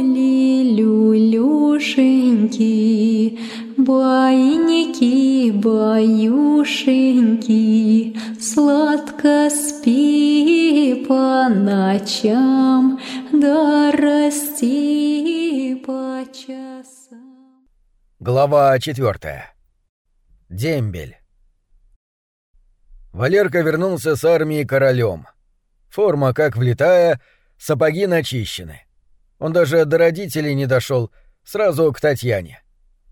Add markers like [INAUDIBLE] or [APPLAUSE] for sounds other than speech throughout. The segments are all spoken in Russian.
люли, люлюшеньки, Бойники, баюшеньки, Сладко спи по ночам, Да расти по часам. Глава четвертая. Дембель. Валерка вернулся с армии королем. Форма как влетая, сапоги начищены. Он даже до родителей не дошел, сразу к Татьяне.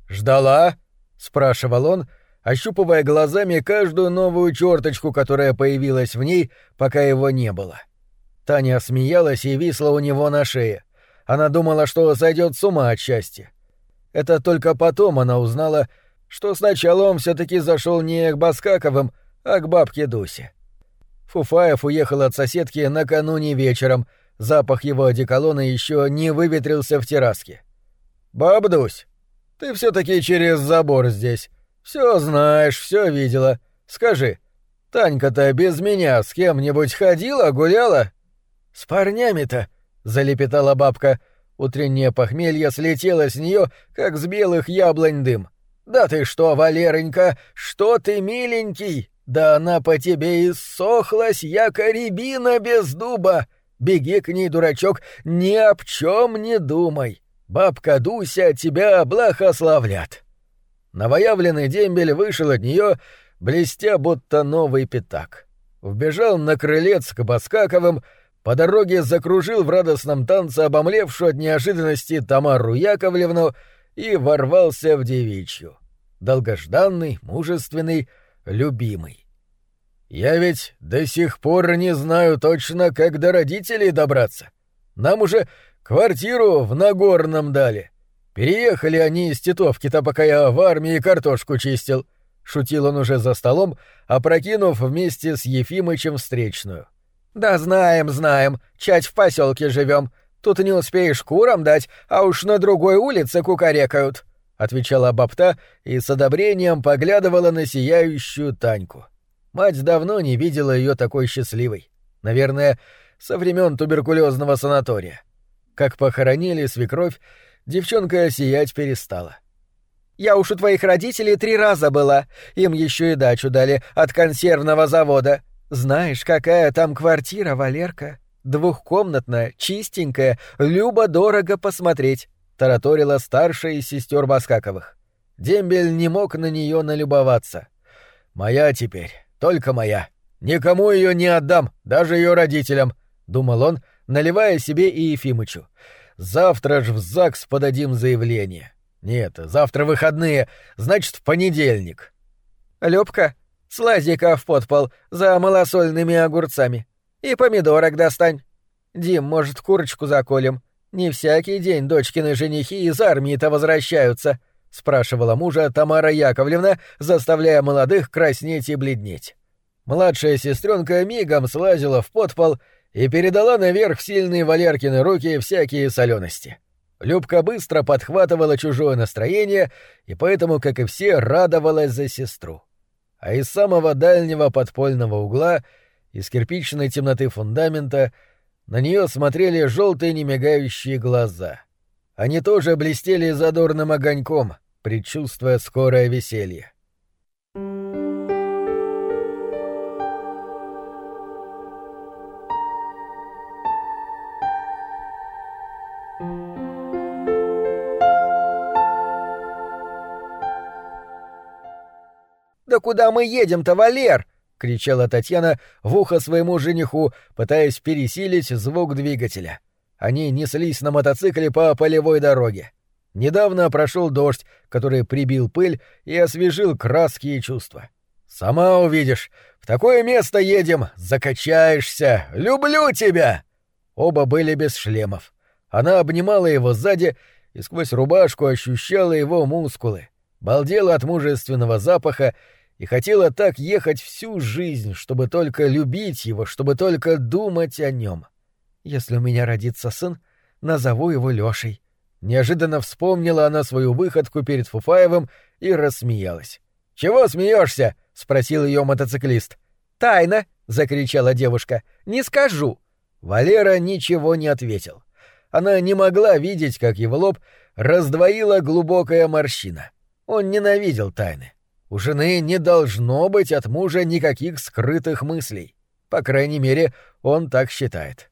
«Ждала?» — спрашивал он, ощупывая глазами каждую новую черточку, которая появилась в ней, пока его не было. Таня смеялась и висла у него на шее. Она думала, что сойдет с ума от счастья. Это только потом она узнала, что сначала он все таки зашел не к Баскаковым, а к бабке Дусе. Фуфаев уехал от соседки накануне вечером, запах его одеколона еще не выветрился в терраске. «Бабдусь, ты все таки через забор здесь. Все знаешь, все видела. Скажи, Танька-то без меня с кем-нибудь ходила, гуляла?» «С парнями-то», — залепетала бабка. Утреннее похмелье слетело с нее, как с белых яблонь дым. «Да ты что, Валеронька, что ты миленький! Да она по тебе и сохлась, яко рябина без дуба! Беги к ней, дурачок, ни об чем не думай! Бабка Дуся тебя благословлят!» Новоявленный дембель вышел от нее, блестя будто новый пятак. Вбежал на крылец к Баскаковым, по дороге закружил в радостном танце обомлевшую от неожиданности Тамару Яковлевну и ворвался в девичью. Долгожданный, мужественный, любимый. «Я ведь до сих пор не знаю точно, как до родителей добраться. Нам уже квартиру в Нагорном дали. Переехали они из Титовки-то, пока я в армии картошку чистил». Шутил он уже за столом, опрокинув вместе с Ефимычем встречную. «Да знаем, знаем, чать в поселке живем. Тут не успеешь курам дать, а уж на другой улице кукарекают», — отвечала бабта и с одобрением поглядывала на сияющую Таньку. Мать давно не видела ее такой счастливой. Наверное, со времен туберкулезного санатория. Как похоронили свекровь, девчонка сиять перестала. «Я уж у твоих родителей три раза была. Им еще и дачу дали от консервного завода. Знаешь, какая там квартира, Валерка?» Двухкомнатная, чистенькая, любо-дорого посмотреть», — тараторила старшая из сестер Баскаковых. Дембель не мог на нее налюбоваться. «Моя теперь, только моя. Никому ее не отдам, даже ее родителям», — думал он, наливая себе и Ефимычу. «Завтра ж в ЗАГС подадим заявление. Нет, завтра выходные, значит, в понедельник». «Лёбка, слази-ка в подпол за малосольными огурцами», и помидорок достань. Дим, может, курочку заколем? Не всякий день дочкины женихи из армии-то возвращаются, спрашивала мужа Тамара Яковлевна, заставляя молодых краснеть и бледнеть. Младшая сестренка мигом слазила в подпол и передала наверх в сильные Валеркины руки всякие солености. Любка быстро подхватывала чужое настроение и поэтому, как и все, радовалась за сестру. А из самого дальнего подпольного угла — из кирпичной темноты фундамента на нее смотрели желтые немигающие глаза. Они тоже блестели задорным огоньком, предчувствуя скорое веселье. «Да куда мы едем-то, Валер?» — кричала Татьяна в ухо своему жениху, пытаясь пересилить звук двигателя. Они неслись на мотоцикле по полевой дороге. Недавно прошел дождь, который прибил пыль и освежил краски и чувства. «Сама увидишь. В такое место едем. Закачаешься. Люблю тебя!» Оба были без шлемов. Она обнимала его сзади и сквозь рубашку ощущала его мускулы, балдела от мужественного запаха и хотела так ехать всю жизнь, чтобы только любить его, чтобы только думать о нем. Если у меня родится сын, назову его Лешей. Неожиданно вспомнила она свою выходку перед Фуфаевым и рассмеялась. «Чего смеешься? спросил ее мотоциклист. «Тайна!» — закричала девушка. «Не скажу!» Валера ничего не ответил. она не могла видеть, как его лоб раздвоила глубокая морщина. Он ненавидел тайны. У жены не должно быть от мужа никаких скрытых мыслей. По крайней мере, он так считает.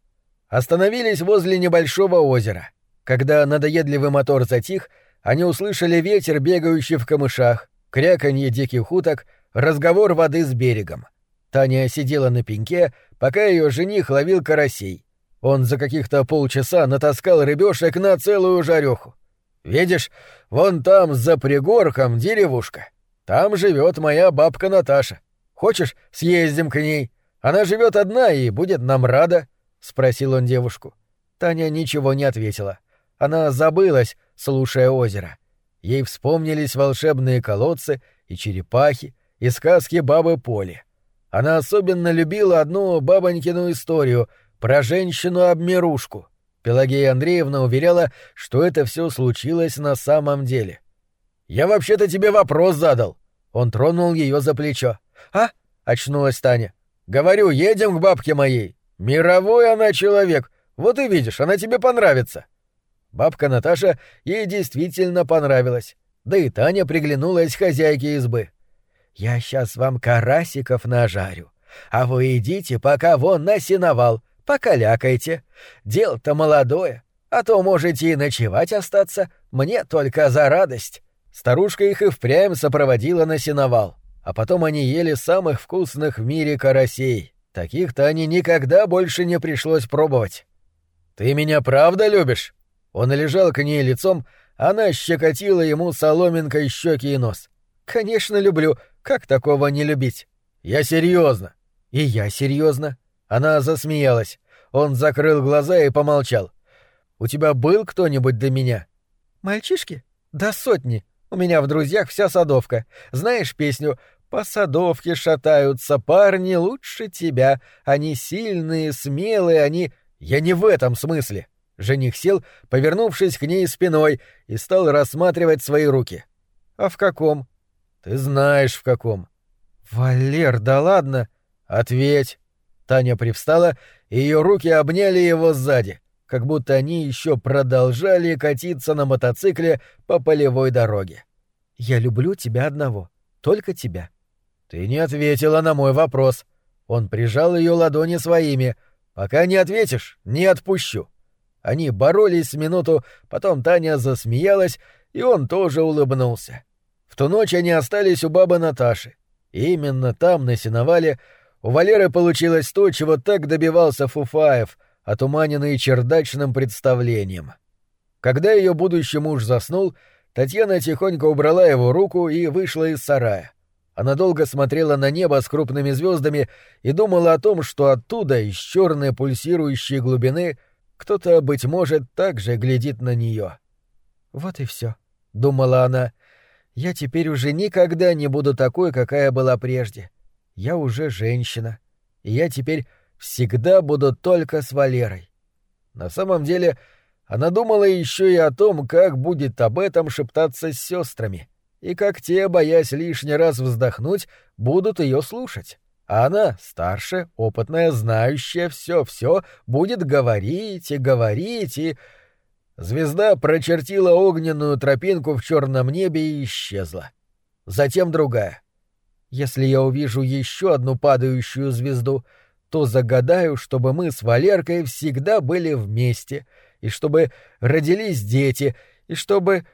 Остановились возле небольшого озера. Когда надоедливый мотор затих, они услышали ветер, бегающий в камышах, кряканье диких уток, разговор воды с берегом. Таня сидела на пеньке, пока ее жених ловил карасей. Он за каких-то полчаса натаскал рыбешек на целую жареху. Видишь, вон там за пригорком деревушка. Там живет моя бабка Наташа. Хочешь, съездим к ней? Она живет одна и будет нам рада, спросил он девушку. Таня ничего не ответила. Она забылась, слушая озеро. Ей вспомнились волшебные колодцы и черепахи, и сказки бабы Поли. Она особенно любила одну бабонькину историю про женщину-обмерушку. Пелагея Андреевна уверяла, что это все случилось на самом деле. «Я вообще-то тебе вопрос задал!» Он тронул ее за плечо. «А?» — очнулась Таня. «Говорю, едем к бабке моей. Мировой она человек. Вот и видишь, она тебе понравится». Бабка Наташа ей действительно понравилась. Да и Таня приглянулась хозяйке избы. «Я сейчас вам карасиков нажарю, а вы идите пока вон на сеновал, покалякайте. Дело-то молодое, а то можете и ночевать остаться, мне только за радость». Старушка их и впрямь сопроводила на сеновал, а потом они ели самых вкусных в мире карасей. Таких-то они никогда больше не пришлось пробовать. «Ты меня правда любишь?» Он лежал к ней лицом, она щекотила ему соломинкой щеки и нос. «Конечно люблю. Как такого не любить?» «Я серьезно. «И я серьезно. Она засмеялась. Он закрыл глаза и помолчал. «У тебя был кто-нибудь до меня?» «Мальчишки? Да сотни. У меня в друзьях вся садовка. Знаешь песню «По садовке шатаются парни лучше тебя. Они сильные, смелые, они...» «Я не в этом смысле». Жених сел, повернувшись к ней спиной, и стал рассматривать свои руки. «А в каком?» «Ты знаешь, в каком». «Валер, да ладно!» «Ответь!» Таня привстала, и ее руки обняли его сзади как будто они еще продолжали катиться на мотоцикле по полевой дороге. «Я люблю тебя одного. Только тебя». «Ты не ответила на мой вопрос». Он прижал ее ладони своими. «Пока не ответишь, не отпущу». Они боролись минуту, потом Таня засмеялась, и он тоже улыбнулся. В ту ночь они остались у бабы Наташи. И именно там, на сеновале, у Валеры получилось то, чего так добивался Фуфаев — отуманенный чердачным представлением. Когда ее будущий муж заснул, Татьяна тихонько убрала его руку и вышла из сарая. Она долго смотрела на небо с крупными звездами и думала о том, что оттуда, из черной пульсирующей глубины, кто-то, быть может, также глядит на нее. «Вот и все, думала она. «Я теперь уже никогда не буду такой, какая была прежде. Я уже женщина. И я теперь всегда буду только с Валерой. На самом деле, она думала еще и о том, как будет об этом шептаться с сестрами, и как те, боясь лишний раз вздохнуть, будут ее слушать. Она, старше, опытная, знающая все-все, будет говорить и говорить, и... Звезда прочертила огненную тропинку в черном небе и исчезла. Затем другая. Если я увижу еще одну падающую звезду, то загадаю, чтобы мы с Валеркой всегда были вместе, и чтобы родились дети, и чтобы...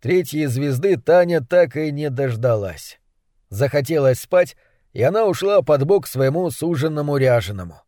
Третьей звезды Таня так и не дождалась. Захотелось спать, и она ушла под бок своему суженному ряженому.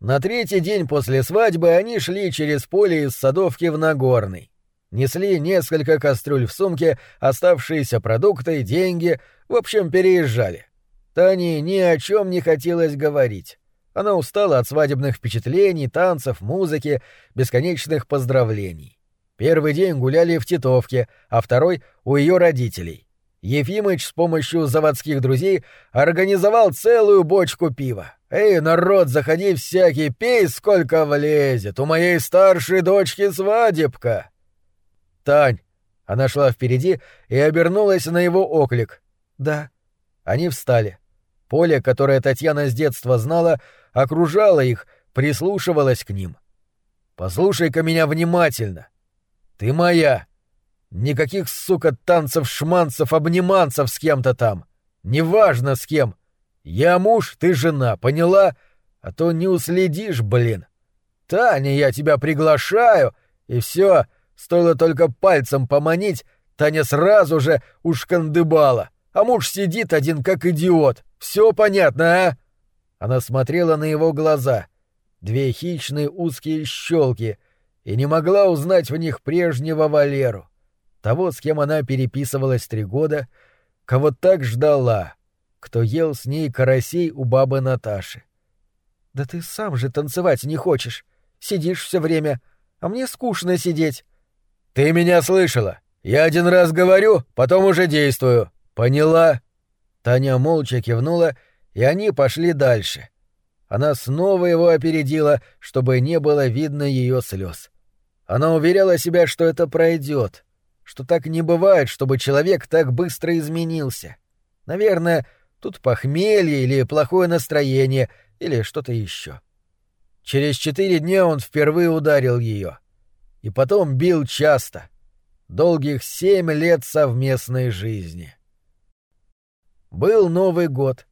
На третий день после свадьбы они шли через поле из Садовки в Нагорный. Несли несколько кастрюль в сумке, оставшиеся продукты, деньги, в общем, переезжали. Тане ни о чем не хотелось говорить. Она устала от свадебных впечатлений, танцев, музыки, бесконечных поздравлений. Первый день гуляли в Титовке, а второй — у ее родителей. Ефимыч с помощью заводских друзей организовал целую бочку пива. «Эй, народ, заходи всякий, пей, сколько влезет, у моей старшей дочки свадебка!» «Тань!» Она шла впереди и обернулась на его оклик. «Да». Они встали. Поле, которое Татьяна с детства знала, окружало их, прислушивалось к ним. «Послушай-ка меня внимательно. Ты моя. Никаких, сука, танцев-шманцев, обниманцев с кем-то там. Неважно с кем. Я муж, ты жена, поняла? А то не уследишь, блин. Таня, я тебя приглашаю, и все, стоило только пальцем поманить, Таня сразу же ушкандыбала, а муж сидит один как идиот. Все понятно, а? Она смотрела на его глаза, две хищные узкие щелки, и не могла узнать в них прежнего Валеру, того, с кем она переписывалась три года, кого так ждала, кто ел с ней карасей у бабы Наташи. «Да ты сам же танцевать не хочешь. Сидишь все время, а мне скучно сидеть». «Ты меня слышала. Я один раз говорю, потом уже действую. Поняла?» Таня молча кивнула, и они пошли дальше. Она снова его опередила, чтобы не было видно ее слез. Она уверяла себя, что это пройдет, что так не бывает, чтобы человек так быстро изменился. Наверное, тут похмелье или плохое настроение, или что-то еще. Через четыре дня он впервые ударил ее. И потом бил часто. Долгих семь лет совместной жизни. Был Новый год.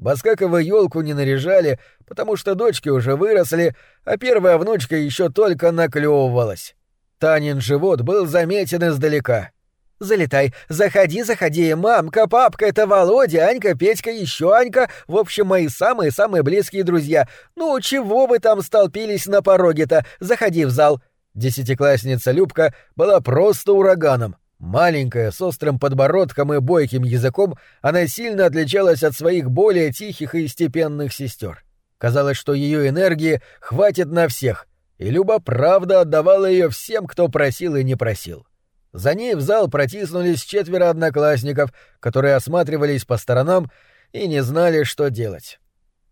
Баскакова елку не наряжали, потому что дочки уже выросли, а первая внучка еще только наклевывалась. Танин живот был заметен издалека. «Залетай, заходи, заходи, мамка, папка, это Володя, Анька, Петька, еще Анька, в общем, мои самые-самые близкие друзья. Ну, чего вы там столпились на пороге-то? Заходи в зал». Десятиклассница Любка была просто ураганом. Маленькая, с острым подбородком и бойким языком, она сильно отличалась от своих более тихих и степенных сестер. Казалось, что ее энергии хватит на всех, и Люба правда отдавала ее всем, кто просил и не просил. За ней в зал протиснулись четверо одноклассников, которые осматривались по сторонам и не знали, что делать.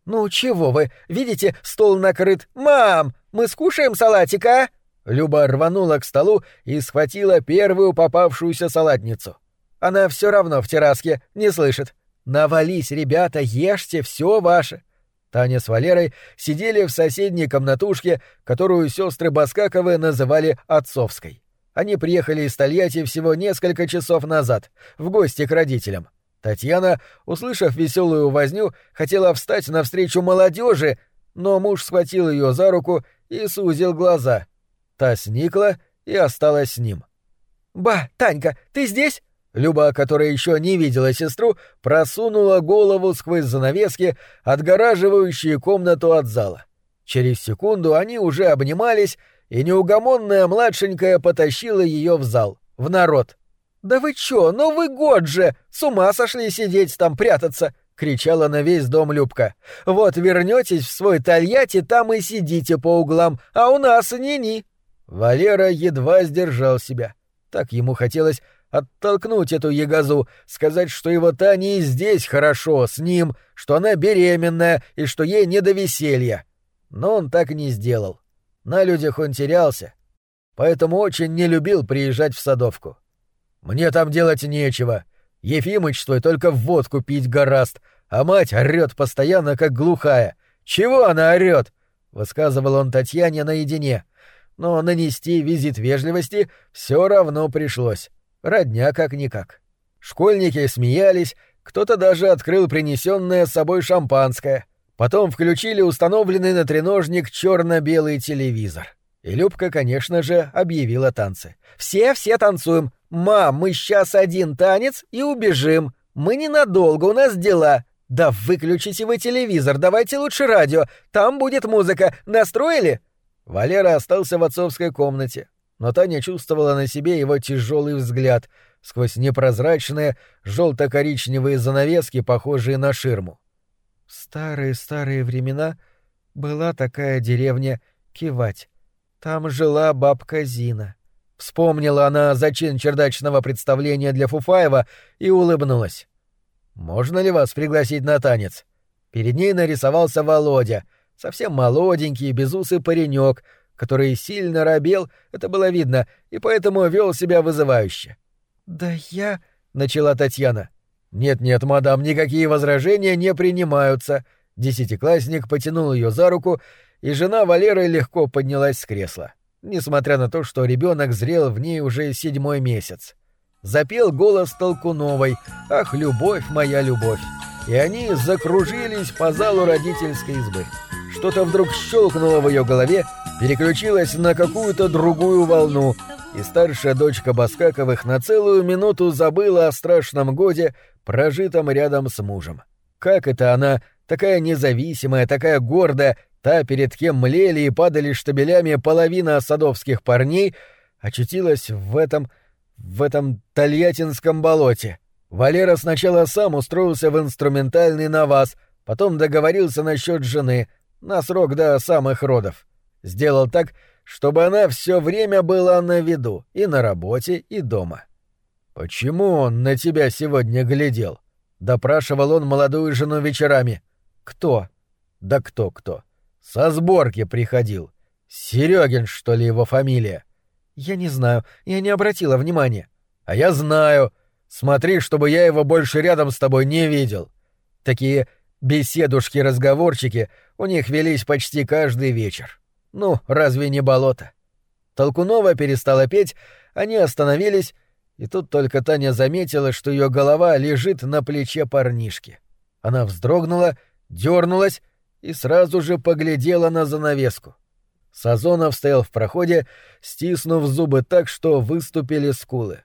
«Ну чего вы? Видите, стол накрыт. Мам, мы скушаем салатика, а?» Люба рванула к столу и схватила первую попавшуюся салатницу. Она все равно в терраске, не слышит. «Навались, ребята, ешьте, все ваше!» Таня с Валерой сидели в соседней комнатушке, которую сестры Баскаковы называли «отцовской». Они приехали из Тольятти всего несколько часов назад, в гости к родителям. Татьяна, услышав веселую возню, хотела встать навстречу молодежи, но муж схватил ее за руку и сузил глаза — Та сникла и осталась с ним. «Ба, Танька, ты здесь?» Люба, которая еще не видела сестру, просунула голову сквозь занавески, отгораживающие комнату от зала. Через секунду они уже обнимались, и неугомонная младшенькая потащила ее в зал, в народ. «Да вы чё, Новый год же! С ума сошли сидеть там прятаться!» — кричала на весь дом Любка. «Вот вернетесь в свой Тольятти, там и сидите по углам, а у нас ни-ни!» Валера едва сдержал себя. Так ему хотелось оттолкнуть эту ягозу, сказать, что его Таня и здесь хорошо, с ним, что она беременная и что ей не до веселья. Но он так не сделал. На людях он терялся, поэтому очень не любил приезжать в Садовку. «Мне там делать нечего. Ефимыч твой только водку пить гораст, а мать орёт постоянно, как глухая. Чего она орёт?» — высказывал он Татьяне наедине — но нанести визит вежливости все равно пришлось. Родня как-никак. Школьники смеялись, кто-то даже открыл принесенное с собой шампанское. Потом включили установленный на треножник черно-белый телевизор. И Любка, конечно же, объявила танцы. «Все-все танцуем! Мам, мы сейчас один танец и убежим! Мы ненадолго, у нас дела! Да выключите вы телевизор, давайте лучше радио, там будет музыка, настроили?» Валера остался в отцовской комнате, но Таня чувствовала на себе его тяжелый взгляд сквозь непрозрачные желто-коричневые занавески, похожие на ширму. В старые-старые времена была такая деревня Кивать. Там жила бабка Зина. Вспомнила она зачин чердачного представления для Фуфаева и улыбнулась. «Можно ли вас пригласить на танец?» Перед ней нарисовался Володя — Совсем молоденький, безусый паренек, который сильно робел, это было видно, и поэтому вел себя вызывающе. «Да я...» — начала Татьяна. «Нет-нет, мадам, никакие возражения не принимаются». Десятиклассник потянул ее за руку, и жена Валеры легко поднялась с кресла, несмотря на то, что ребенок зрел в ней уже седьмой месяц. Запел голос Толкуновой «Ах, любовь моя любовь!» И они закружились по залу родительской избы. Что-то вдруг щелкнуло в ее голове, переключилось на какую-то другую волну, и старшая дочка Баскаковых на целую минуту забыла о страшном годе, прожитом рядом с мужем. Как это она, такая независимая, такая гордая, та, перед кем млели и падали штабелями половина садовских парней, очутилась в этом... в этом Тольяттинском болоте? Валера сначала сам устроился в инструментальный на вас, потом договорился насчет жены, на срок до самых родов. Сделал так, чтобы она все время была на виду, и на работе, и дома. «Почему он на тебя сегодня глядел?» — допрашивал он молодую жену вечерами. «Кто?» «Да кто-кто?» «Со сборки приходил. Серегин, что ли, его фамилия?» «Я не знаю, я не обратила внимания». «А я знаю. Смотри, чтобы я его больше рядом с тобой не видел». Такие беседушки-разговорчики у них велись почти каждый вечер. Ну, разве не болото? Толкунова перестала петь, они остановились, и тут только Таня заметила, что ее голова лежит на плече парнишки. Она вздрогнула, дернулась и сразу же поглядела на занавеску. Сазонов стоял в проходе, стиснув зубы так, что выступили скулы.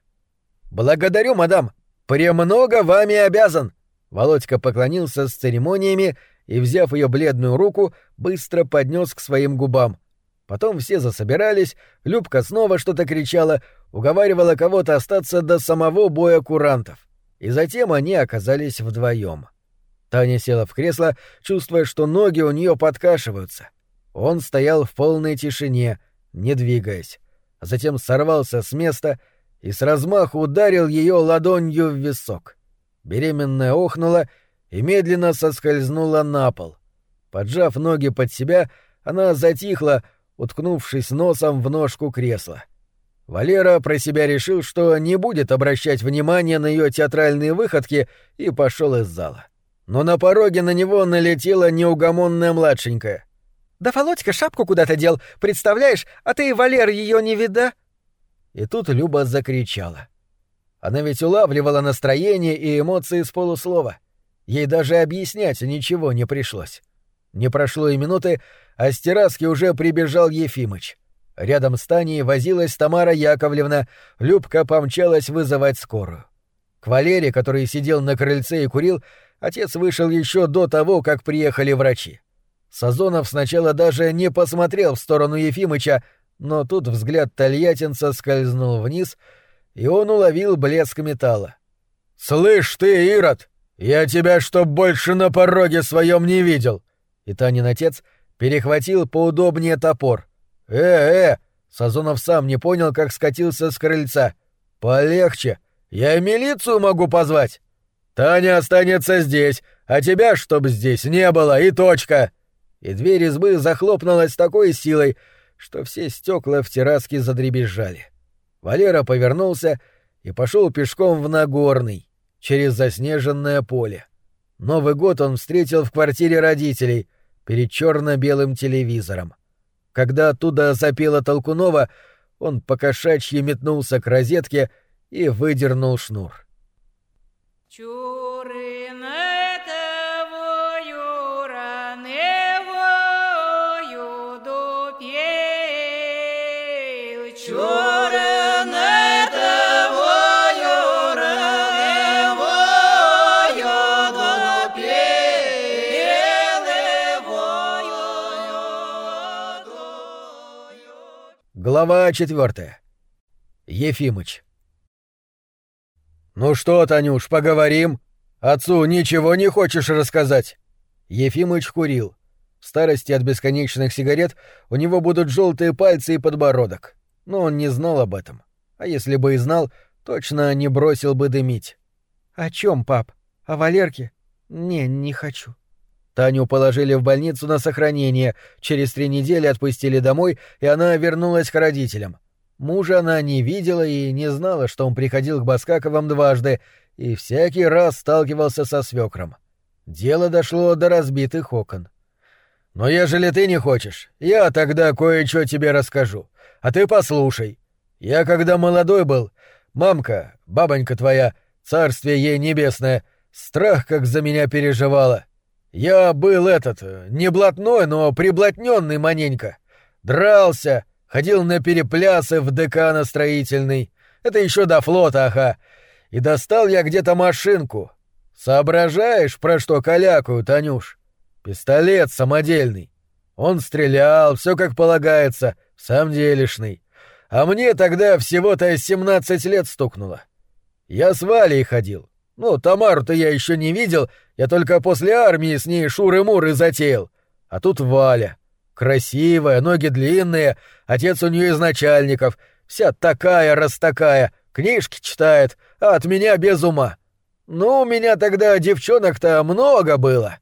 «Благодарю, мадам! Премного вами обязан!» Володька поклонился с церемониями и, взяв ее бледную руку, быстро поднес к своим губам. Потом все засобирались, Любка снова что-то кричала, уговаривала кого-то остаться до самого боя курантов. И затем они оказались вдвоем. Таня села в кресло, чувствуя, что ноги у нее подкашиваются. Он стоял в полной тишине, не двигаясь, затем сорвался с места и с размаху ударил ее ладонью в висок. Беременная охнула и медленно соскользнула на пол. Поджав ноги под себя, она затихла, уткнувшись носом в ножку кресла. Валера про себя решил, что не будет обращать внимания на ее театральные выходки, и пошел из зала. Но на пороге на него налетела неугомонная младшенькая. «Да Володька шапку куда-то дел, представляешь, а ты, Валер, ее не вида?» И тут Люба закричала. Она ведь улавливала настроение и эмоции с полуслова. Ей даже объяснять ничего не пришлось. Не прошло и минуты, а с терраски уже прибежал Ефимыч. Рядом с Таней возилась Тамара Яковлевна, Любка помчалась вызывать скорую. К Валере, который сидел на крыльце и курил, отец вышел еще до того, как приехали врачи. Сазонов сначала даже не посмотрел в сторону Ефимыча, но тут взгляд тольяттинца скользнул вниз — и он уловил блеск металла. «Слышь ты, Ирод, я тебя чтоб больше на пороге своем не видел!» И Танин отец перехватил поудобнее топор. «Э-э!» Сазонов сам не понял, как скатился с крыльца. «Полегче! Я милицию могу позвать!» «Таня останется здесь, а тебя чтоб здесь не было, и точка!» И дверь избы захлопнулась такой силой, что все стекла в терраске задребезжали. Валера повернулся и пошел пешком в Нагорный, через заснеженное поле. Новый год он встретил в квартире родителей, перед черно-белым телевизором. Когда оттуда запела Толкунова, он покошачьи метнулся к розетке и выдернул шнур. Чуры Глава четвертая. Ефимыч. «Ну что, Танюш, поговорим? Отцу ничего не хочешь рассказать?» Ефимыч курил. В старости от бесконечных сигарет у него будут желтые пальцы и подбородок. Но он не знал об этом. А если бы и знал, точно не бросил бы дымить. «О чем, пап? О Валерке? Не, не хочу». Таню положили в больницу на сохранение, через три недели отпустили домой, и она вернулась к родителям. Мужа она не видела и не знала, что он приходил к Баскаковым дважды и всякий раз сталкивался со свекром. Дело дошло до разбитых окон. «Но ежели ты не хочешь, я тогда кое-что тебе расскажу, а ты послушай. Я когда молодой был, мамка, бабонька твоя, царствие ей небесное, страх как за меня переживала. Я был этот, не блатной, но приблотненный маненько. Дрался, ходил на переплясы в декано-строительный. Это еще до флота, ага. И достал я где-то машинку. Соображаешь, про что калякают, Танюш? Пистолет самодельный. Он стрелял, все как полагается, сам делишный. А мне тогда всего-то 17 лет стукнуло. Я с Валей ходил. Ну, Тамару-то я еще не видел, я только после армии с ней шуры-муры затеял. А тут Валя. Красивая, ноги длинные, отец у нее из начальников, вся такая-раз такая, книжки читает, а от меня без ума. Ну, у меня тогда девчонок-то много было.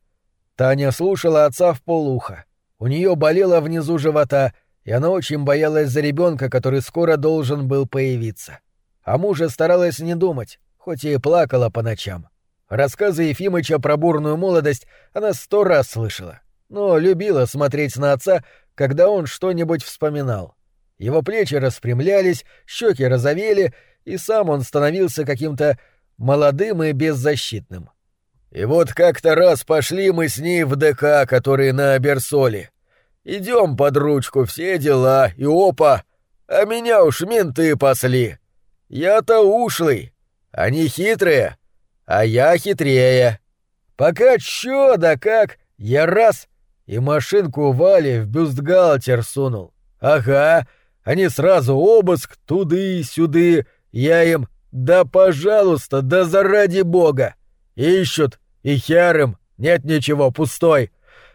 Таня слушала отца в полуха. У нее болело внизу живота, и она очень боялась за ребенка, который скоро должен был появиться. А мужа старалась не думать, хоть и плакала по ночам. Рассказы Ефимыча про бурную молодость она сто раз слышала, но любила смотреть на отца, когда он что-нибудь вспоминал. Его плечи распрямлялись, щеки розовели, и сам он становился каким-то молодым и беззащитным. И вот как-то раз пошли мы с ней в ДК, который на Аберсоле. Идем под ручку, все дела, и опа, а меня уж менты пасли. Я-то ушлый, они хитрые, а я хитрее. Пока чё да как, я раз и машинку Вали в бюстгальтер сунул. Ага, они сразу обыск туды-сюды, я им «Да пожалуйста, да заради бога! Ищут, и хером, нет ничего, пустой.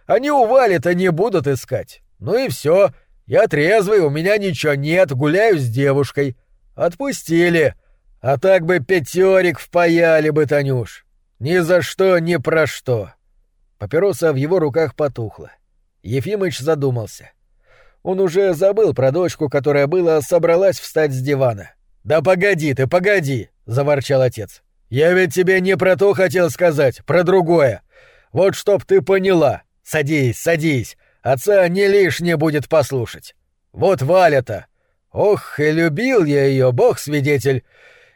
Они у Вали-то не будут искать. Ну и все, я трезвый, у меня ничего нет, гуляю с девушкой. Отпустили. А так бы пятерик впаяли бы, Танюш. Ни за что, ни про что. Папироса в его руках потухла. Ефимыч задумался. Он уже забыл про дочку, которая была собралась встать с дивана. «Да погоди ты, погоди!» — заворчал отец. «Я ведь тебе не про то хотел сказать, про другое. Вот чтоб ты поняла. Садись, садись. Отца не лишнее будет послушать. Вот Валя-то. Ох, и любил я ее, бог свидетель.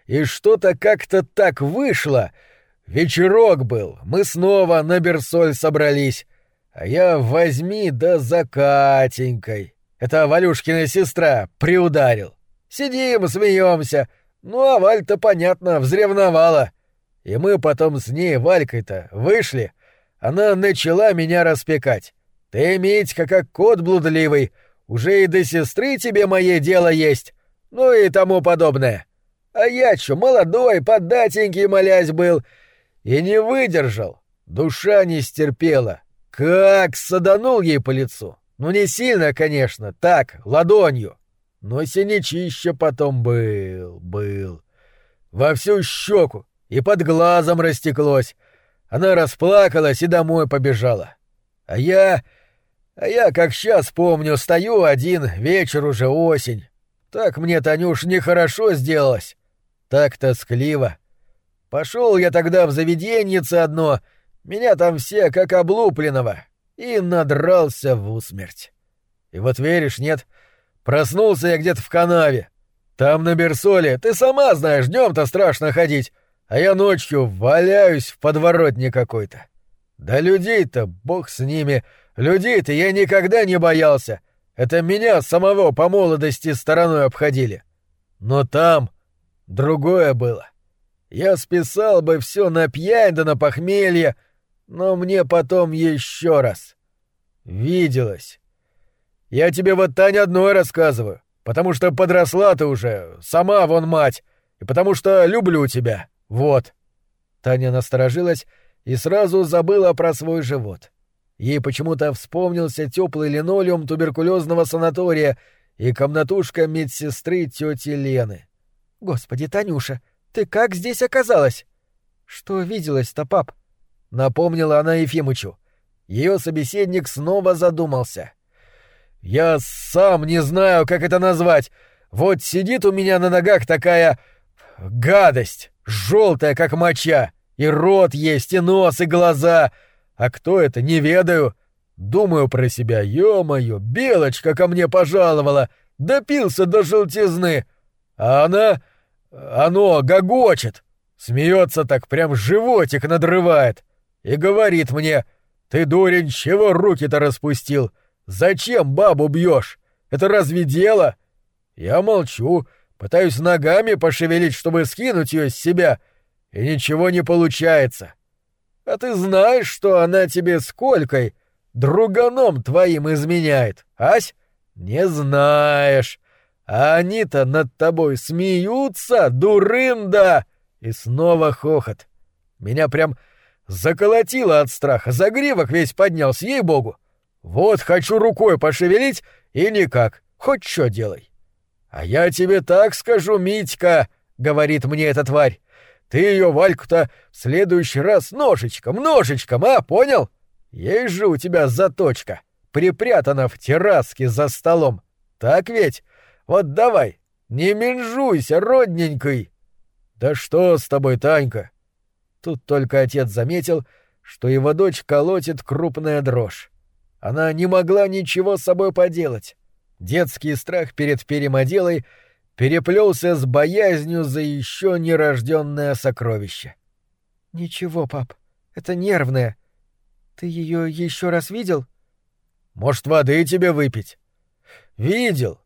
И что-то как-то так вышло. Вечерок был, мы снова на Берсоль собрались. А я возьми да за Катенькой. Это Валюшкина сестра приударил. Сидим, смеемся. Ну, а Валь-то, понятно, взревновала. И мы потом с ней, Валькой-то, вышли. Она начала меня распекать. Ты, Митька, как кот блудливый, уже и до сестры тебе мое дело есть. Ну и тому подобное. А я чё, молодой, податенький, молясь был. И не выдержал. Душа не стерпела. Как саданул ей по лицу. Ну не сильно, конечно, так, ладонью. Но синячище потом был, был. Во всю щеку и под глазом растеклось. Она расплакалась и домой побежала. А я... А я, как сейчас помню, стою один, вечер уже осень. Так мне, Танюш, нехорошо сделалось. Так тоскливо. Пошел я тогда в заведеньице одно, меня там все как облупленного, и надрался в усмерть. И вот веришь, нет, — Проснулся я где-то в канаве. Там на Берсоле, ты сама знаешь, днем-то страшно ходить, а я ночью валяюсь в подворотне какой-то. Да людей-то, бог с ними, людей-то я никогда не боялся. Это меня самого по молодости стороной обходили. Но там другое было. Я списал бы все на пьянь да на похмелье, но мне потом еще раз. Виделось. Я тебе вот, Таня, одной рассказываю, потому что подросла ты уже, сама вон мать, и потому что люблю тебя. Вот». Таня насторожилась и сразу забыла про свой живот. Ей почему-то вспомнился теплый линолеум туберкулезного санатория и комнатушка медсестры тети Лены. «Господи, Танюша, ты как здесь оказалась?» «Что виделась-то, пап?» — напомнила она Ефимычу. Ее собеседник снова задумался. «Я сам не знаю, как это назвать. Вот сидит у меня на ногах такая... гадость, желтая, как моча. И рот есть, и нос, и глаза. А кто это, не ведаю. Думаю про себя, ё-моё, белочка ко мне пожаловала, допился до желтизны. А она... оно гогочет, смеется так, прям животик надрывает. И говорит мне, ты, дурень, чего руки-то распустил? Зачем бабу бьешь? Это разве дело? Я молчу, пытаюсь ногами пошевелить, чтобы скинуть ее с себя, и ничего не получается. А ты знаешь, что она тебе сколькой друганом твоим изменяет, ась? Не знаешь. А они-то над тобой смеются, дурында! И снова хохот. Меня прям заколотило от страха, загривок весь поднялся, ей-богу. Вот хочу рукой пошевелить, и никак, хоть что делай. А я тебе так скажу, Митька, — говорит мне эта тварь, — ты ее Вальку-то в следующий раз ножичком, ножичком, а, понял? — есть же у тебя заточка, припрятана в терраске за столом. Так ведь? Вот давай, не менжуйся, родненький. Да что с тобой, Танька? Тут только отец заметил, что его дочь колотит крупная дрожь. Она не могла ничего с собой поделать. Детский страх перед перемоделой переплелся с боязнью за еще нерожденное сокровище. «Ничего, пап, это нервное», ты ее еще раз видел? Может, воды тебе выпить? Видел.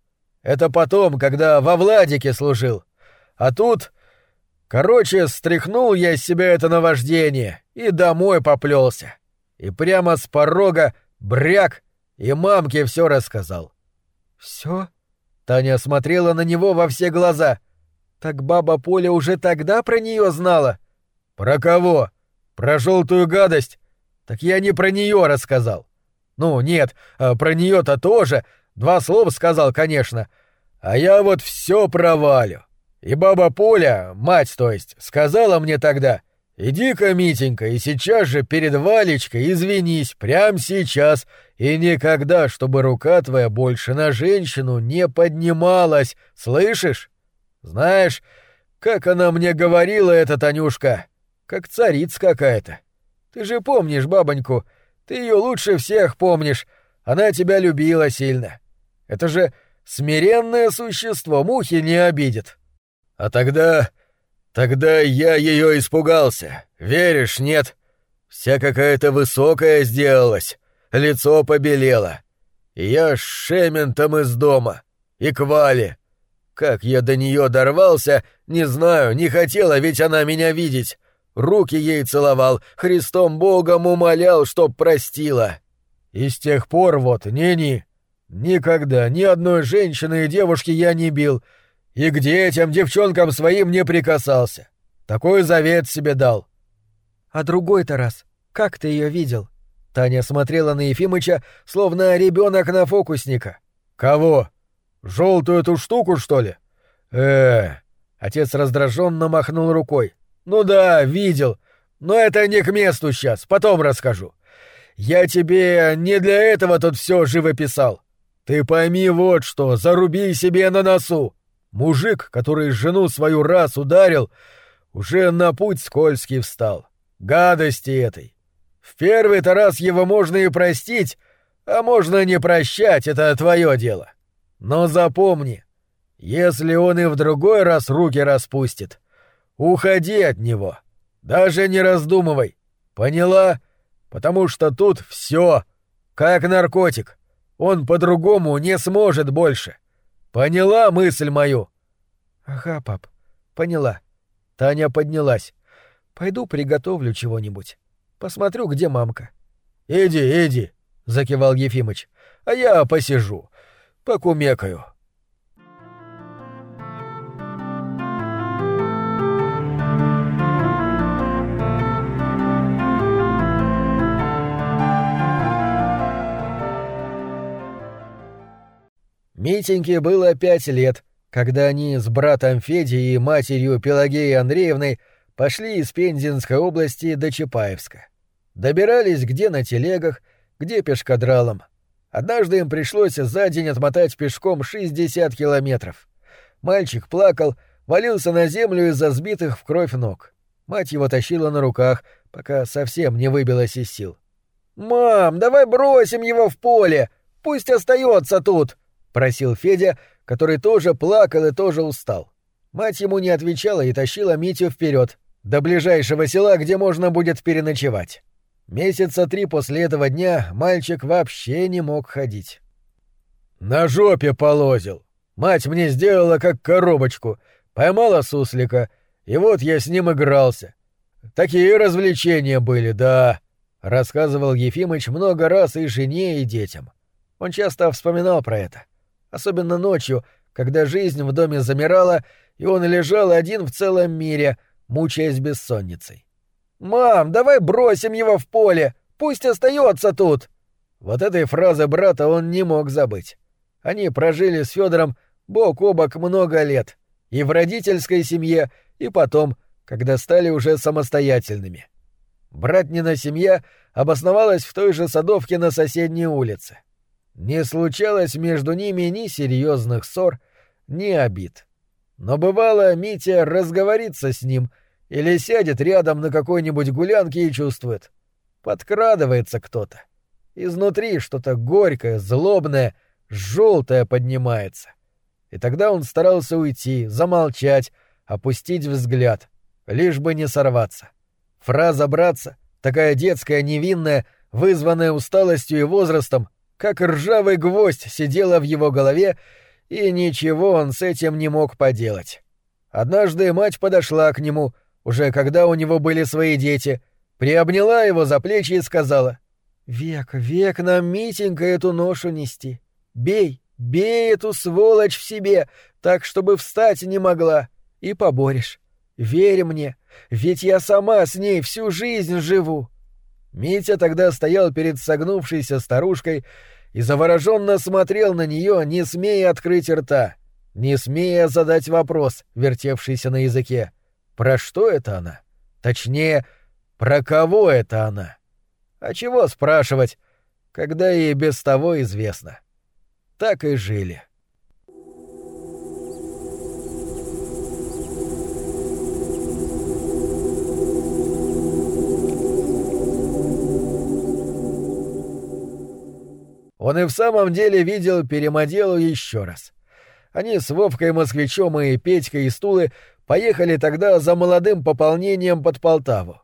Это потом, когда во Владике служил. А тут... Короче, стряхнул я из себя это наваждение и домой поплелся. И прямо с порога бряк и мамке все рассказал. Все? Таня смотрела на него во все глаза. Так баба Поля уже тогда про нее знала? Про кого? Про желтую гадость, так я не про нее рассказал. Ну, нет, а про нее-то тоже. Два слова сказал, конечно. А я вот все провалю. И баба Поля, мать то есть, сказала мне тогда, «Иди-ка, Митенька, и сейчас же перед Валечкой извинись, прямо сейчас, и никогда, чтобы рука твоя больше на женщину не поднималась, слышишь? Знаешь, как она мне говорила, эта Танюшка, как царица какая-то. Ты же помнишь бабоньку, ты ее лучше всех помнишь, она тебя любила сильно. Это же смиренное существо, мухи не обидит. А тогда... Тогда я ее испугался. Веришь, нет? Вся какая-то высокая сделалась, лицо побелело. И я с Шементом из дома. И к Вале. Как я до нее дорвался, не знаю, не хотела ведь она меня видеть руки ей целовал, Христом Богом умолял, чтоб простила. И с тех пор вот, не-не, никогда ни одной женщины и девушки я не бил, и к детям, девчонкам своим не прикасался. Такой завет себе дал. А другой-то раз, как ты ее видел? Таня смотрела на Ефимыча, словно ребенок на фокусника. Кого? Желтую эту штуку, что ли? Э, Отец раздраженно махнул рукой. «Ну да, видел. Но это не к месту сейчас, потом расскажу. Я тебе не для этого тут все живописал. Ты пойми вот что, заруби себе на носу. Мужик, который жену свою раз ударил, уже на путь скользкий встал. Гадости этой. В первый-то раз его можно и простить, а можно не прощать, это твое дело. Но запомни, если он и в другой раз руки распустит, Уходи от него. Даже не раздумывай. Поняла? Потому что тут все как наркотик. Он по-другому не сможет больше. Поняла мысль мою? Ага, пап, поняла. Таня поднялась. Пойду приготовлю чего-нибудь. Посмотрю, где мамка. Иди, иди, закивал Ефимыч. А я посижу, покумекаю. Митеньке было пять лет, когда они с братом Федей и матерью Пелагеей Андреевной пошли из Пензенской области до Чапаевска. Добирались где на телегах, где пешкадралом. Однажды им пришлось за день отмотать пешком 60 километров. Мальчик плакал, валился на землю из-за сбитых в кровь ног. Мать его тащила на руках, пока совсем не выбилась из сил. «Мам, давай бросим его в поле! Пусть остается тут!» — просил Федя, который тоже плакал и тоже устал. Мать ему не отвечала и тащила Митю вперед, до ближайшего села, где можно будет переночевать. Месяца три после этого дня мальчик вообще не мог ходить. «На жопе полозил. Мать мне сделала как коробочку, поймала суслика, и вот я с ним игрался. Такие развлечения были, да», — рассказывал Ефимыч много раз и жене, и детям. Он часто вспоминал про это. Особенно ночью, когда жизнь в доме замирала, и он лежал один в целом мире, мучаясь бессонницей. «Мам, давай бросим его в поле! Пусть остается тут!» Вот этой фразы брата он не мог забыть. Они прожили с Федором бок о бок много лет. И в родительской семье, и потом, когда стали уже самостоятельными. Братнина семья обосновалась в той же садовке на соседней улице. Не случалось между ними ни серьезных ссор, ни обид. Но бывало, Митя разговорится с ним — или сядет рядом на какой-нибудь гулянке и чувствует. Подкрадывается кто-то. Изнутри что-то горькое, злобное, желтое поднимается. И тогда он старался уйти, замолчать, опустить взгляд, лишь бы не сорваться. Фраза «братца», такая детская, невинная, вызванная усталостью и возрастом, как ржавый гвоздь сидела в его голове, и ничего он с этим не мог поделать. Однажды мать подошла к нему — уже когда у него были свои дети, приобняла его за плечи и сказала, «Век, век нам, Митенька, эту ношу нести. Бей, бей эту сволочь в себе, так, чтобы встать не могла, и поборешь. Верь мне, ведь я сама с ней всю жизнь живу». Митя тогда стоял перед согнувшейся старушкой и завороженно смотрел на нее, не смея открыть рта, не смея задать вопрос, вертевшийся на языке. Про что это она? Точнее, про кого это она? А чего спрашивать, когда ей без того известно? Так и жили. Он и в самом деле видел перемоделу еще раз. Они с Вовкой Москвичом и Петькой и Стулы поехали тогда за молодым пополнением под Полтаву.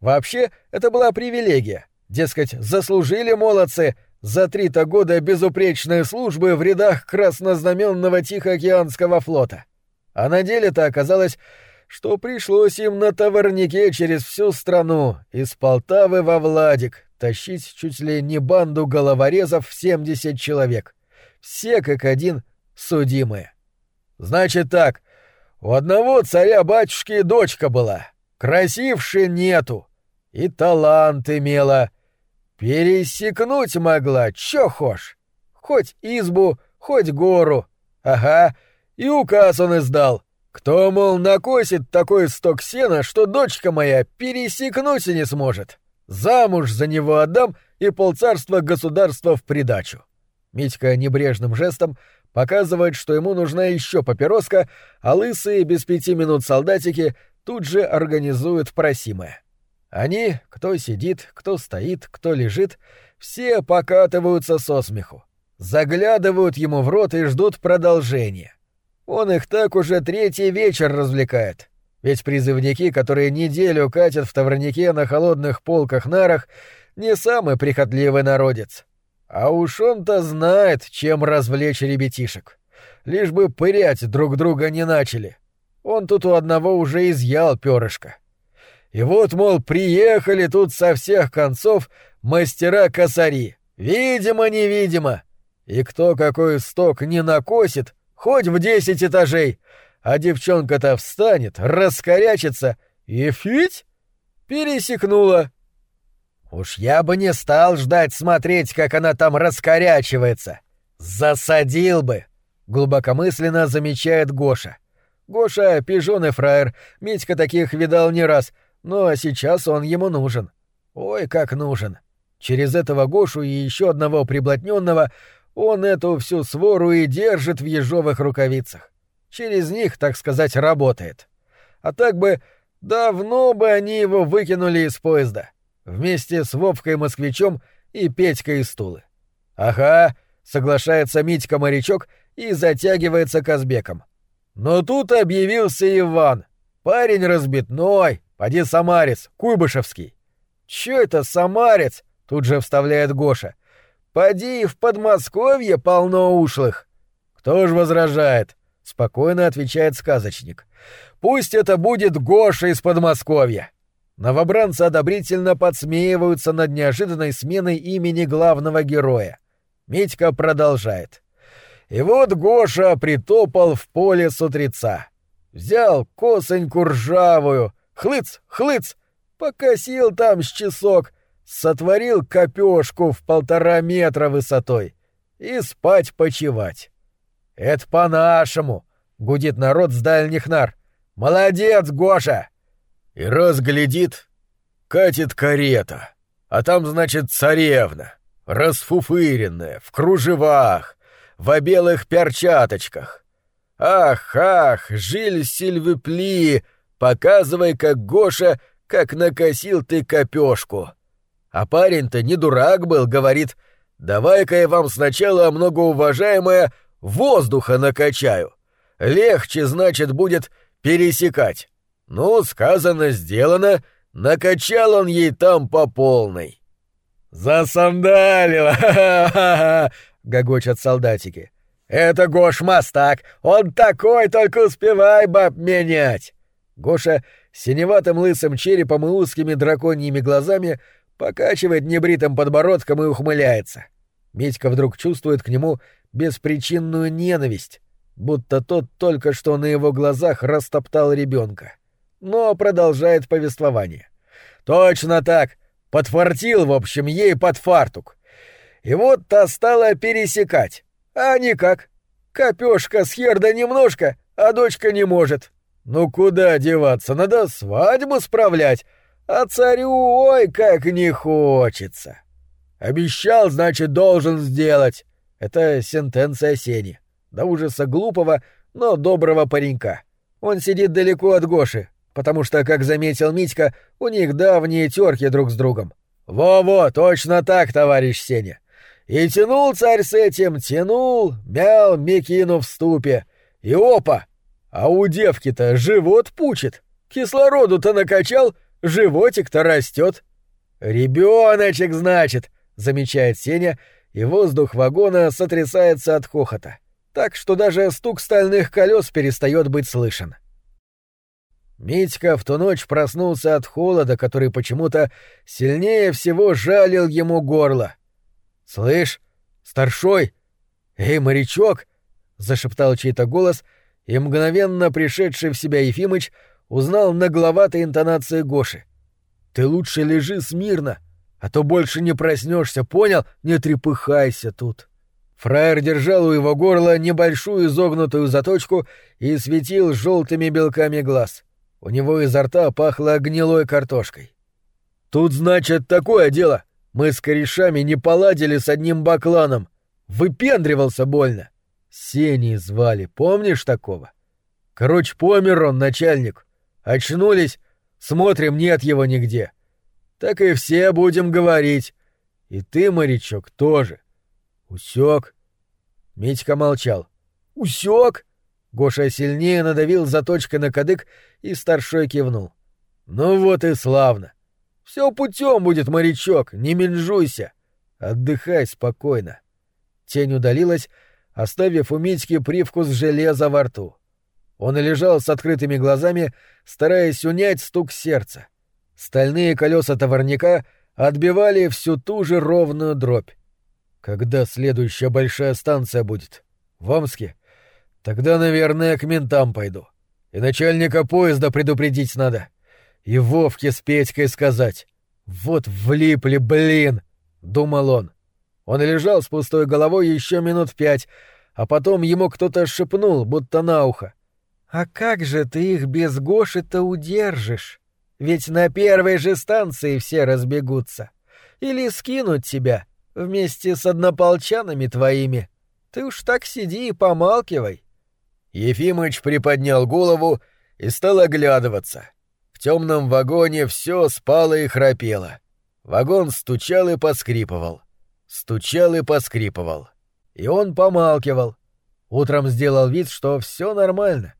Вообще, это была привилегия. Дескать, заслужили молодцы за три-то года безупречной службы в рядах краснознаменного Тихоокеанского флота. А на деле-то оказалось, что пришлось им на товарнике через всю страну, из Полтавы во Владик, тащить чуть ли не банду головорезов в 70 человек. Все как один судимые. Значит так, у одного царя-батюшки дочка была, красившей нету, и талант имела. Пересекнуть могла, чё хошь. Хоть избу, хоть гору. Ага, и указ он издал. Кто, мол, накосит такой сток сена, что дочка моя пересекнуть не сможет. Замуж за него отдам и полцарства государства в придачу. Митька небрежным жестом показывает, что ему нужна еще папироска, а лысые без пяти минут солдатики тут же организуют просимое. Они, кто сидит, кто стоит, кто лежит, все покатываются со смеху, заглядывают ему в рот и ждут продолжения. Он их так уже третий вечер развлекает. Ведь призывники, которые неделю катят в товарнике на холодных полках-нарах, не самый прихотливый народец. А уж он-то знает, чем развлечь ребятишек. Лишь бы пырять друг друга не начали. Он тут у одного уже изъял перышко. И вот, мол, приехали тут со всех концов мастера-косари. Видимо-невидимо. И кто какой сток не накосит, хоть в десять этажей, а девчонка-то встанет, раскорячится и фить пересекнула Уж я бы не стал ждать смотреть, как она там раскорячивается. Засадил бы, глубокомысленно замечает Гоша. Гоша — пижон и фраер, Митька таких видал не раз, но сейчас он ему нужен. Ой, как нужен. Через этого Гошу и еще одного приблотненного он эту всю свору и держит в ежовых рукавицах. Через них, так сказать, работает. А так бы давно бы они его выкинули из поезда. Вместе с Вовкой-москвичом и Петькой из Тулы. Ага, соглашается Митька-морячок и затягивается Казбеком. Но тут объявился Иван. Парень разбитной, поди самарец, куйбышевский. Чё это самарец? Тут же вставляет Гоша. Поди в Подмосковье полно ушлых. Кто ж возражает? Спокойно отвечает сказочник. Пусть это будет Гоша из Подмосковья. Новобранцы одобрительно подсмеиваются над неожиданной сменой имени главного героя. Митька продолжает. И вот Гоша притопал в поле с утреца. Взял косоньку ржавую, хлыц, хлыц, покосил там с часок, сотворил копёшку в полтора метра высотой и спать почевать. «Это по-нашему!» — гудит народ с дальних нар. «Молодец, Гоша!» И разглядит, катит карета, а там, значит, царевна, расфуфыренная, в кружевах, в белых перчаточках. Ах, ах, жиль сильвыпли, показывай, как Гоша, как накосил ты копёшку. А парень-то не дурак был, говорит, давай-ка я вам сначала, многоуважаемая, воздуха накачаю. Легче, значит, будет пересекать. Ну, сказано, сделано, накачал он ей там по полной. «Засандалила! Ха-ха-ха!» [LAUGHS] — гогочат солдатики. «Это Гош Мастак! Он такой, только успевай баб менять!» Гоша с синеватым лысым черепом и узкими драконьими глазами покачивает небритым подбородком и ухмыляется. Митька вдруг чувствует к нему беспричинную ненависть, будто тот только что на его глазах растоптал ребенка но продолжает повествование. «Точно так! Подфартил, в общем, ей под фартук. И вот та стала пересекать. А никак. Копёшка с херда немножко, а дочка не может. Ну куда деваться, надо свадьбу справлять, а царю ой как не хочется. Обещал, значит, должен сделать. Это сентенция Сени. До ужаса глупого, но доброго паренька. Он сидит далеко от Гоши, потому что, как заметил Митька, у них давние терки друг с другом. «Во-во, точно так, товарищ Сеня!» И тянул царь с этим, тянул, мял Микину в ступе. И опа! А у девки-то живот пучит. Кислороду-то накачал, животик-то растет. Ребеночек, значит, замечает Сеня, и воздух вагона сотрясается от хохота. Так что даже стук стальных колес перестает быть слышен. — Митька в ту ночь проснулся от холода, который почему-то сильнее всего жалил ему горло. «Слышь, старшой! Эй, морячок!» — зашептал чей-то голос, и мгновенно пришедший в себя Ефимыч узнал нагловатые интонации Гоши. «Ты лучше лежи смирно, а то больше не проснешься, понял? Не трепыхайся тут!» Фраер держал у его горла небольшую изогнутую заточку и светил желтыми белками глаз. У него изо рта пахло гнилой картошкой. «Тут, значит, такое дело. Мы с корешами не поладили с одним бакланом. Выпендривался больно. Сеней звали, помнишь такого? Короче, помер он, начальник. Очнулись, смотрим, нет его нигде. Так и все будем говорить. И ты, морячок, тоже. Усек. Митька молчал. Усек? Гоша сильнее надавил заточкой на кадык и старшой кивнул. «Ну вот и славно. Все путем будет, морячок, не менжуйся. Отдыхай спокойно». Тень удалилась, оставив у Митьки привкус железа во рту. Он лежал с открытыми глазами, стараясь унять стук сердца. Стальные колеса товарника отбивали всю ту же ровную дробь. Когда следующая большая станция будет? В Омске? Тогда, наверное, к ментам пойду. И начальника поезда предупредить надо. И Вовке с Петькой сказать. Вот влипли, блин, думал он. Он лежал с пустой головой еще минут пять, а потом ему кто-то шепнул, будто на ухо. «А как же ты их без Гоши-то удержишь? Ведь на первой же станции все разбегутся. или скинуть тебя вместе с однополчанами твоими. Ты уж так сиди и помалкивай». Ефимыч приподнял голову и стал оглядываться. В темном вагоне все спало и храпело. Вагон стучал и поскрипывал. Стучал и поскрипывал. И он помалкивал. Утром сделал вид, что все нормально.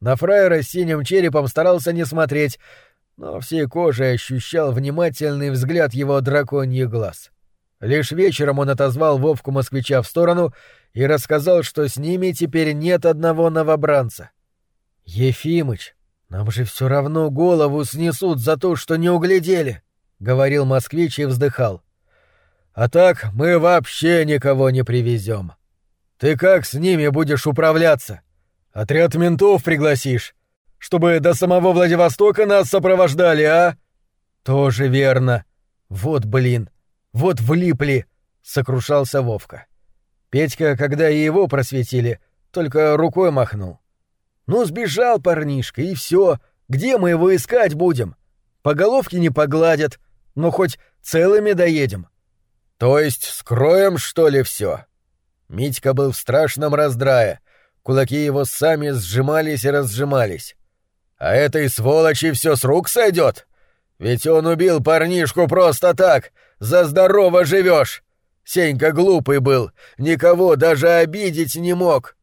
На фраера с синим черепом старался не смотреть, но всей кожей ощущал внимательный взгляд его драконьих глаз. Лишь вечером он отозвал Вовку москвича в сторону и рассказал, что с ними теперь нет одного новобранца. «Ефимыч, нам же все равно голову снесут за то, что не углядели», — говорил москвич и вздыхал. «А так мы вообще никого не привезем. Ты как с ними будешь управляться? Отряд ментов пригласишь, чтобы до самого Владивостока нас сопровождали, а?» «Тоже верно. Вот блин, вот влипли», — сокрушался Вовка. Петька, когда и его просветили, только рукой махнул. Ну, сбежал парнишка, и все. Где мы его искать будем? По головке не погладят, но хоть целыми доедем. То есть скроем, что ли, все? Митька был в страшном раздрае. Кулаки его сами сжимались и разжимались. А этой сволочи все с рук сойдет? Ведь он убил парнишку просто так. За здорово живешь. Сенька глупый был, никого даже обидеть не мог.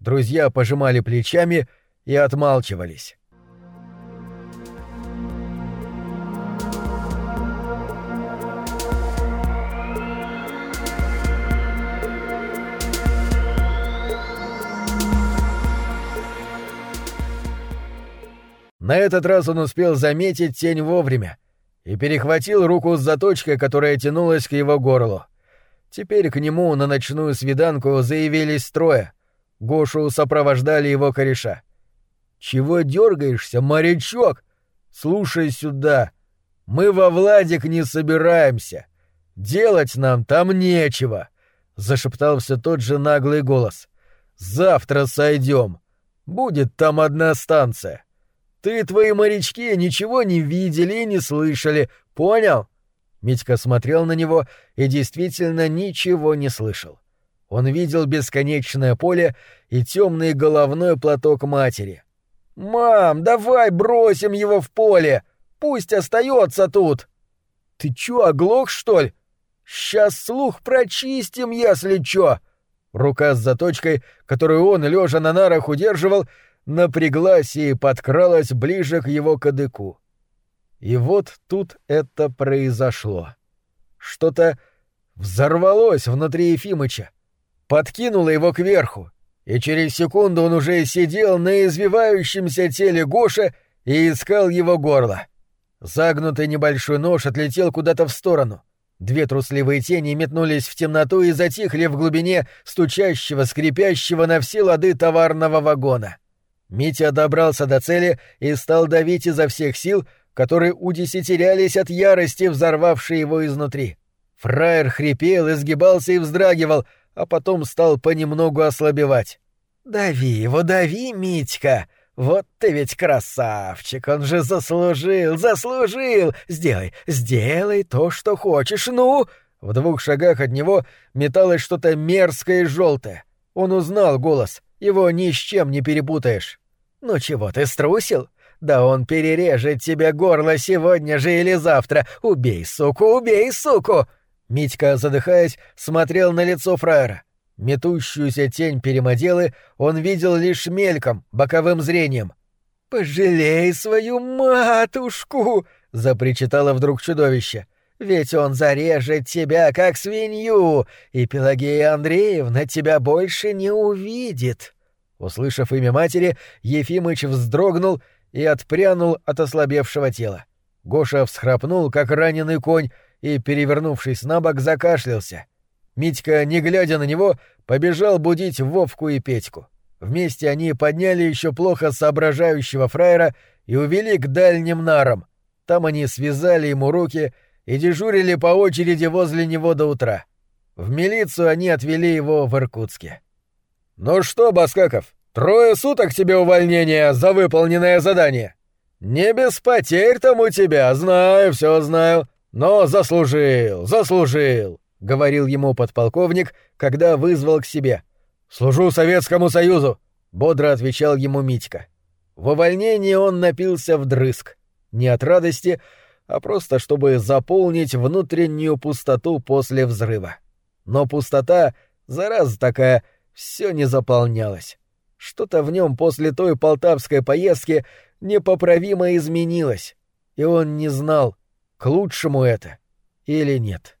Друзья пожимали плечами и отмалчивались. На этот раз он успел заметить тень вовремя и перехватил руку с заточкой, которая тянулась к его горлу. Теперь к нему на ночную свиданку заявились трое — Гошу сопровождали его кореша. «Чего дергаешься, морячок? Слушай сюда. Мы во Владик не собираемся. Делать нам там нечего», — зашептал все тот же наглый голос. «Завтра сойдем. Будет там одна станция. Ты и твои морячки ничего не видели и не слышали, понял?» Митька смотрел на него и действительно ничего не слышал. Он видел бесконечное поле и темный головной платок матери. «Мам, давай бросим его в поле! Пусть остается тут!» «Ты чё, оглох, что ли? Сейчас слух прочистим, если чё!» Рука с заточкой, которую он, лежа на нарах, удерживал, напряглась и подкралась ближе к его кадыку. И вот тут это произошло. Что-то взорвалось внутри Ефимыча подкинула его кверху, и через секунду он уже сидел на извивающемся теле Гоши и искал его горло. Загнутый небольшой нож отлетел куда-то в сторону. Две трусливые тени метнулись в темноту и затихли в глубине стучащего, скрипящего на все лады товарного вагона. Митя добрался до цели и стал давить изо всех сил, которые удесятерялись от ярости, взорвавшей его изнутри. Фраер хрипел, изгибался и вздрагивал — а потом стал понемногу ослабевать. «Дави его, дави, Митька! Вот ты ведь красавчик, он же заслужил, заслужил! Сделай, сделай то, что хочешь, ну!» В двух шагах от него металось что-то мерзкое и желтое. Он узнал голос, его ни с чем не перепутаешь. «Ну чего ты струсил? Да он перережет тебе горло сегодня же или завтра. Убей, суку, убей, суку!» Митька, задыхаясь, смотрел на лицо фраера. Метущуюся тень перемоделы он видел лишь мельком, боковым зрением. «Пожалей свою матушку!» — запричитало вдруг чудовище. «Ведь он зарежет тебя, как свинью, и Пелагея Андреевна тебя больше не увидит!» Услышав имя матери, Ефимыч вздрогнул и отпрянул от ослабевшего тела. Гоша всхрапнул, как раненый конь, и, перевернувшись на бок, закашлялся. Митька, не глядя на него, побежал будить Вовку и Петьку. Вместе они подняли еще плохо соображающего фраера и увели к дальним нарам. Там они связали ему руки и дежурили по очереди возле него до утра. В милицию они отвели его в Иркутске. «Ну что, Баскаков, трое суток тебе увольнения за выполненное задание?» «Не без потерь там у тебя, знаю, все знаю. Но заслужил, заслужил, — говорил ему подполковник, когда вызвал к себе. «Служу Советскому Союзу!» — бодро отвечал ему Митька. В увольнении он напился вдрызг. Не от радости, а просто чтобы заполнить внутреннюю пустоту после взрыва. Но пустота, зараза такая, все не заполнялась. Что-то в нем после той полтавской поездки непоправимо изменилось, и он не знал, к лучшему это или нет.